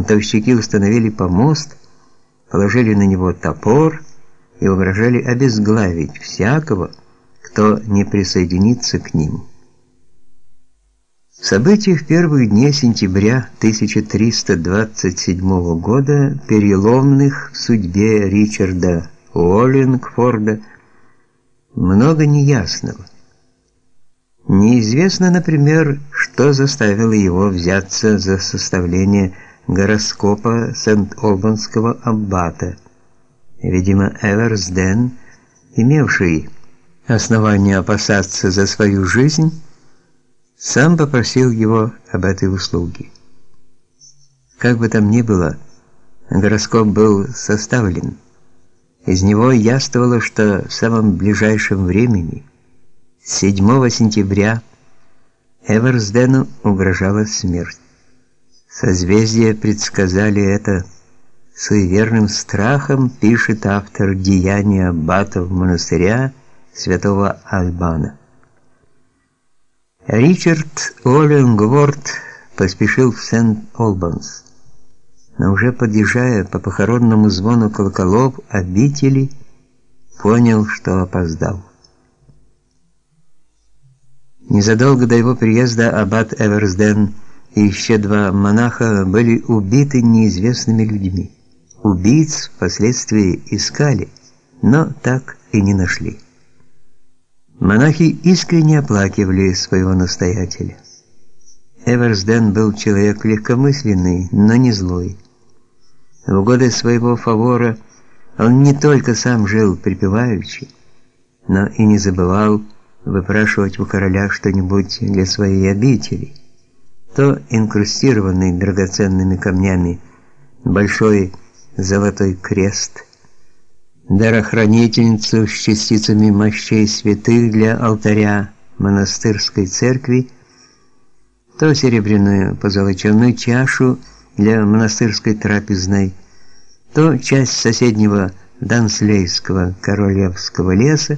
Бунтовщики установили помост, положили на него топор и угрожали обезглавить всякого, кто не присоединится к ним. В событиях первых дней сентября 1327 года, переломных в судьбе Ричарда Уоллингфорда, много неясного. Неизвестно, например, что заставило его взяться за составление гороскопа Сент-Олбанского аббата. Видимо, Эверсден, имевший основания опасаться за свою жизнь, сам попросил его об этой услуге. Как бы там ни было, гороскоп был составлен. Из него яствовало, что в самом ближайшем времени, 7 сентября, Эверсдену угрожала смерть. Созвездия предсказали это суеверным страхом, пишет автор Деяния аббатов монастыря святого Альбана. Ричард Оленгворд поспешил в Сент-Олбанс, но уже подъезжая по похоронному звону колоколов обители, понял, что опоздал. Незадолго до его приезда аббат Эверсден и еще два монаха были убиты неизвестными людьми. Убийц впоследствии искали, но так и не нашли. Монахи искренне оплакивали своего настоятеля. Эверсден был человек легкомысленный, но не злой. В годы своего фавора он не только сам жил припеваючи, но и не забывал выпрашивать у короля что-нибудь для своей обители. То инкрустированный драгоценными камнями большой золотой крест – дарохранительницу с частицами мощей святых для алтаря монастырской церкви, то серебряную позолоченную чашу для монастырской трапезной, то часть соседнего Данслейского королевского леса,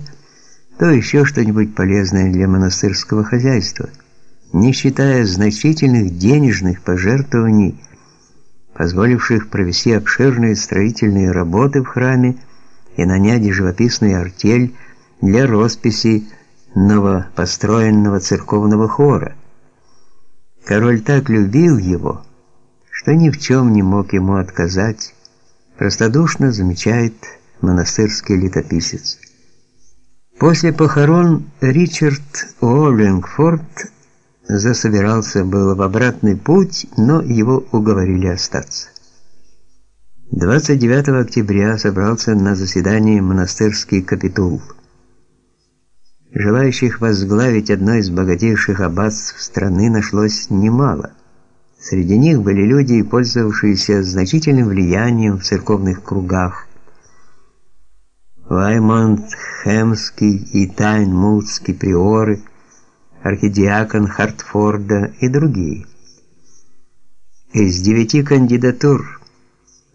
то еще что-нибудь полезное для монастырского хозяйства, не считая значительных денежных пожертвований, позволивших провести обширные строительные работы в храме, и нанять живописную артель для росписи новопостроенного церковного хора. Король так любил его, что ни в чем не мог ему отказать, простодушно замечает монастырский летописец. После похорон Ричард Уоллингфорд засобирался было в обратный путь, но его уговорили остаться. 29 октября собрался на заседание монастырский капитул. Желающих возглавить одно из богатейших аббатств страны нашлось немало. Среди них были люди, пользовавшиеся значительным влиянием в церковных кругах. Ваймонт Хемский и Тайнмутский приоры, архидиакон Хартфорда и другие. Из девяти кандидатур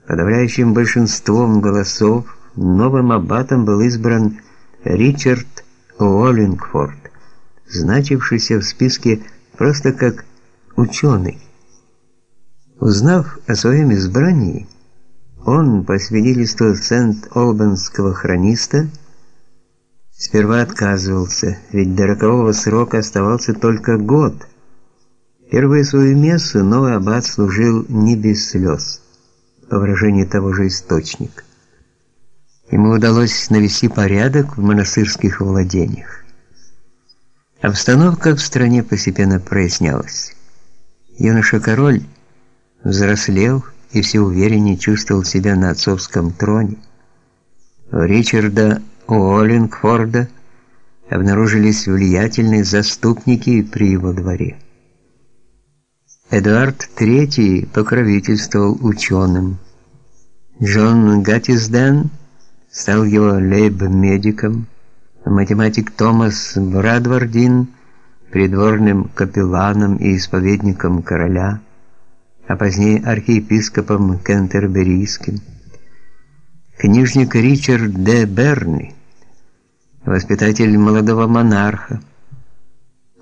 Подавляющим большинством голосов новым аббатом был избран Ричард Уоллингфорд, значившийся в списке просто как ученый. Узнав о своем избрании, он, по свидетельству Сент-Олбанского хрониста, сперва отказывался, ведь до рокового срока оставался только год. Первую свою мессу новый аббат служил не без слез по выражению того же источника. Ему удалось навести порядок в монастырских владениях. Обстановка в стране постепенно прояснялась. Юноша-король взрослел и все увереннее чувствовал себя на отцовском троне. У Ричарда Уоллингфорда обнаружились влиятельные заступники при его дворе. Эдуард III покровительствовал ученым. Джон Гаттисден стал его лейб-медиком, математик Томас Брадвардин придворным капелланом и исповедником короля, а позднее архиепископом Кентерберийским. Книжник Ричард Д. Берни, воспитатель молодого монарха,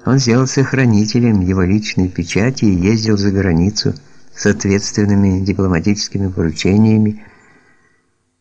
он сделался хранителем его личной печати и ездил за границу с ответственными дипломатическими поручениями